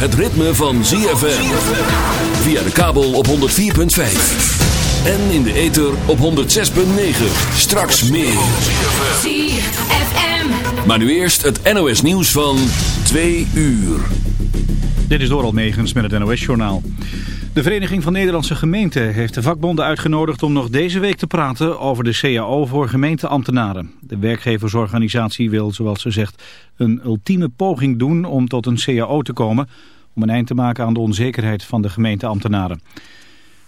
het ritme van ZFM. Via de kabel op 104.5. En in de ether op 106.9. Straks meer. ZFM. Maar nu eerst het NOS nieuws van 2 uur. Dit is Doral Megens met het NOS-journaal. De Vereniging van Nederlandse Gemeenten heeft de vakbonden uitgenodigd om nog deze week te praten over de CAO voor gemeenteambtenaren. De werkgeversorganisatie wil, zoals ze zegt, een ultieme poging doen om tot een CAO te komen, om een eind te maken aan de onzekerheid van de gemeenteambtenaren.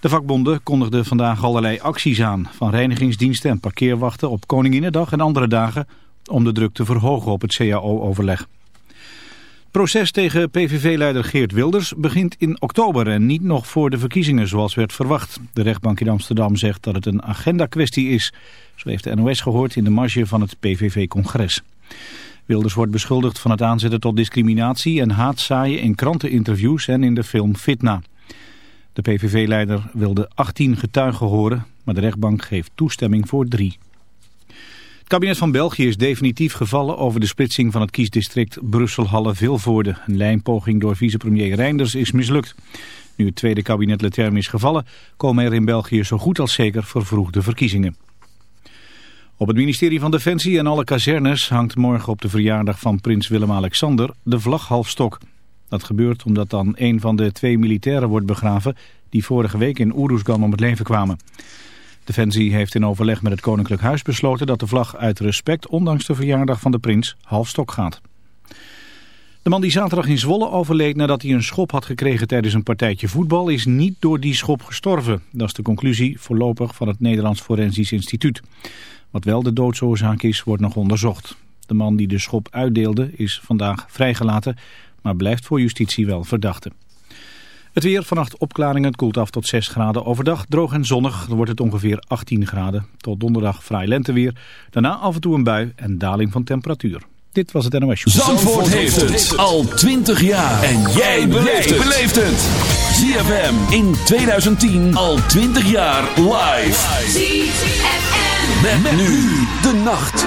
De vakbonden kondigden vandaag allerlei acties aan, van reinigingsdiensten en parkeerwachten op Koninginnedag en andere dagen, om de druk te verhogen op het CAO-overleg. Proces tegen PVV-leider Geert Wilders begint in oktober en niet nog voor de verkiezingen zoals werd verwacht. De rechtbank in Amsterdam zegt dat het een agenda-kwestie is. Zo heeft de NOS gehoord in de marge van het PVV-congres. Wilders wordt beschuldigd van het aanzetten tot discriminatie en haatzaaien in kranteninterviews en in de film Fitna. De PVV-leider wilde 18 getuigen horen, maar de rechtbank geeft toestemming voor drie. Kabinet van België is definitief gevallen over de splitsing van het kiesdistrict Brussel-Halle-Vilvoorde. Een lijnpoging door vicepremier Reinders is mislukt. Nu het tweede kabinet Leterme is gevallen, komen er in België zo goed als zeker vervroegde verkiezingen. Op het ministerie van Defensie en alle kazernes hangt morgen op de verjaardag van prins Willem-Alexander de vlaghalfstok. Dat gebeurt omdat dan een van de twee militairen wordt begraven die vorige week in Oeroesgan om het leven kwamen. Defensie heeft in overleg met het Koninklijk Huis besloten dat de vlag uit respect, ondanks de verjaardag van de prins, half stok gaat. De man die zaterdag in Zwolle overleed nadat hij een schop had gekregen tijdens een partijtje voetbal is niet door die schop gestorven. Dat is de conclusie voorlopig van het Nederlands Forensisch Instituut. Wat wel de doodsoorzaak is, wordt nog onderzocht. De man die de schop uitdeelde is vandaag vrijgelaten, maar blijft voor justitie wel verdachte. Het weer, vannacht opklaringen, het koelt af tot 6 graden. Overdag droog en zonnig, dan wordt het ongeveer 18 graden. Tot donderdag vrij lenteweer. Daarna af en toe een bui en daling van temperatuur. Dit was het NOS Show. Zandvoort heeft het al 20 jaar. En jij beleeft het. ZFM in 2010 al 20 jaar live. ZFM. Met, nu de nacht.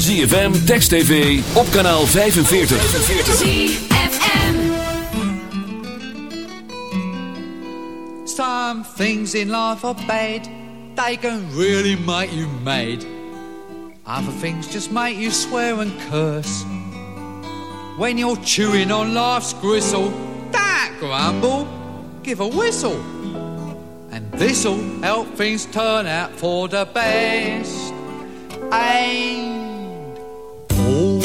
ZFM, Text TV, op kanaal 45. ZFM. Some things in life are bad, they can really make you mad. Other things just make you swear and curse. When you're chewing on life's gristle, don't grumble, give a whistle. And this'll help things turn out for the best. And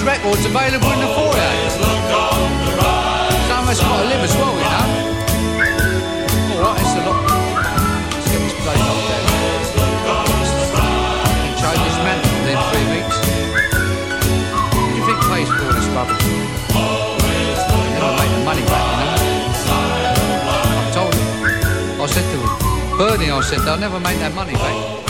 this record's available in the foyer. Some of us got to live as well, you know. Alright, it's a lot. Let's get this place off there. And change this mantle within three weeks. What do you think pays for all this rubbish? Never make the money back, you know. I told him. I said to him, Bernie, I said, they'll never make that money back.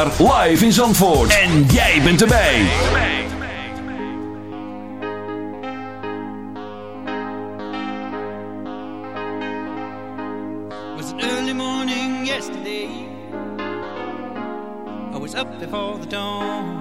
jaar live in Zandvoort. En jij bent erbij. Was an early morning yesterday. I was up before the dawn.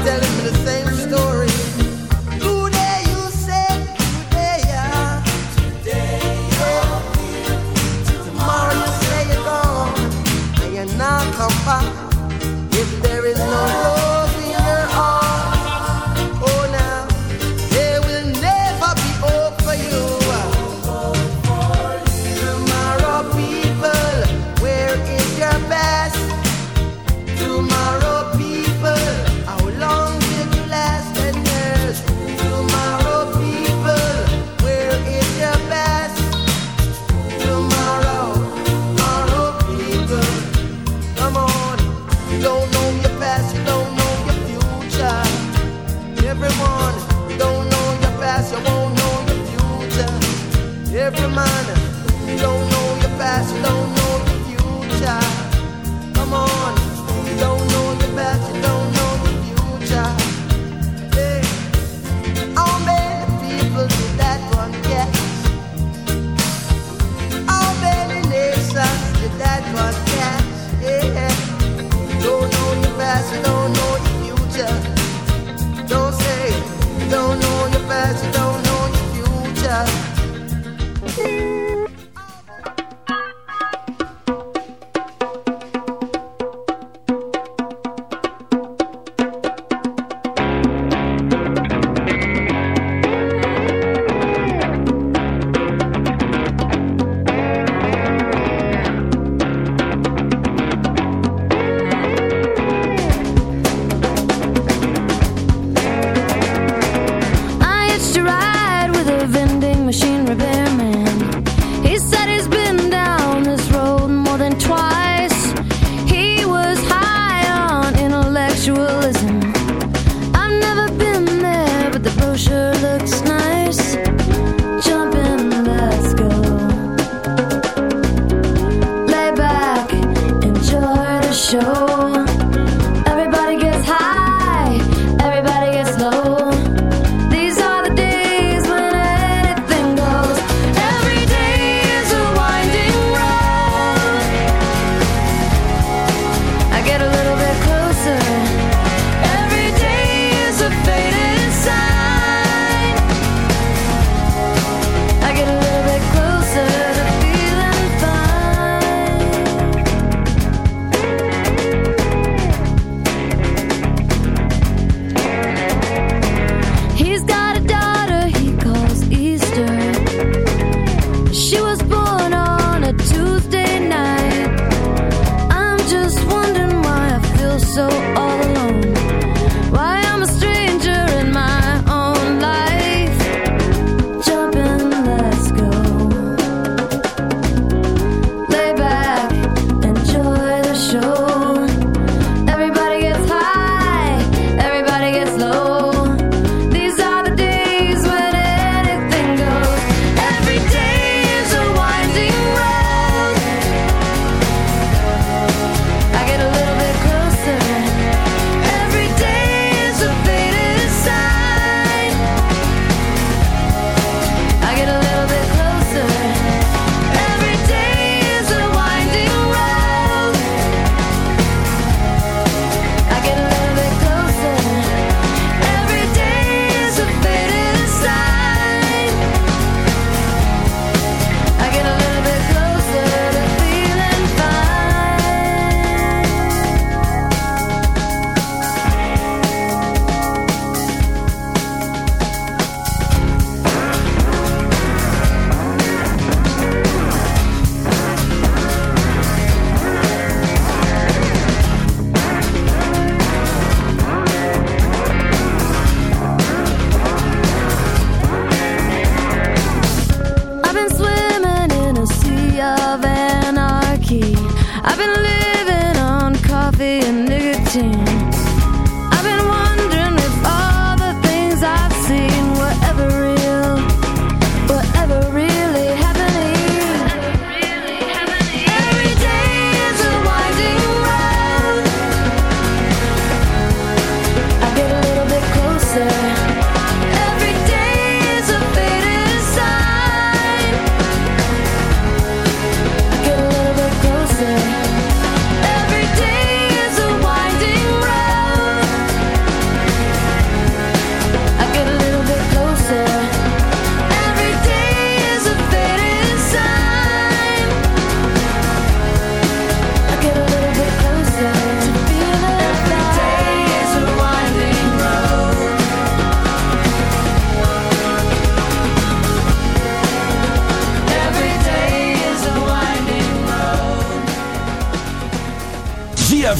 tell living day.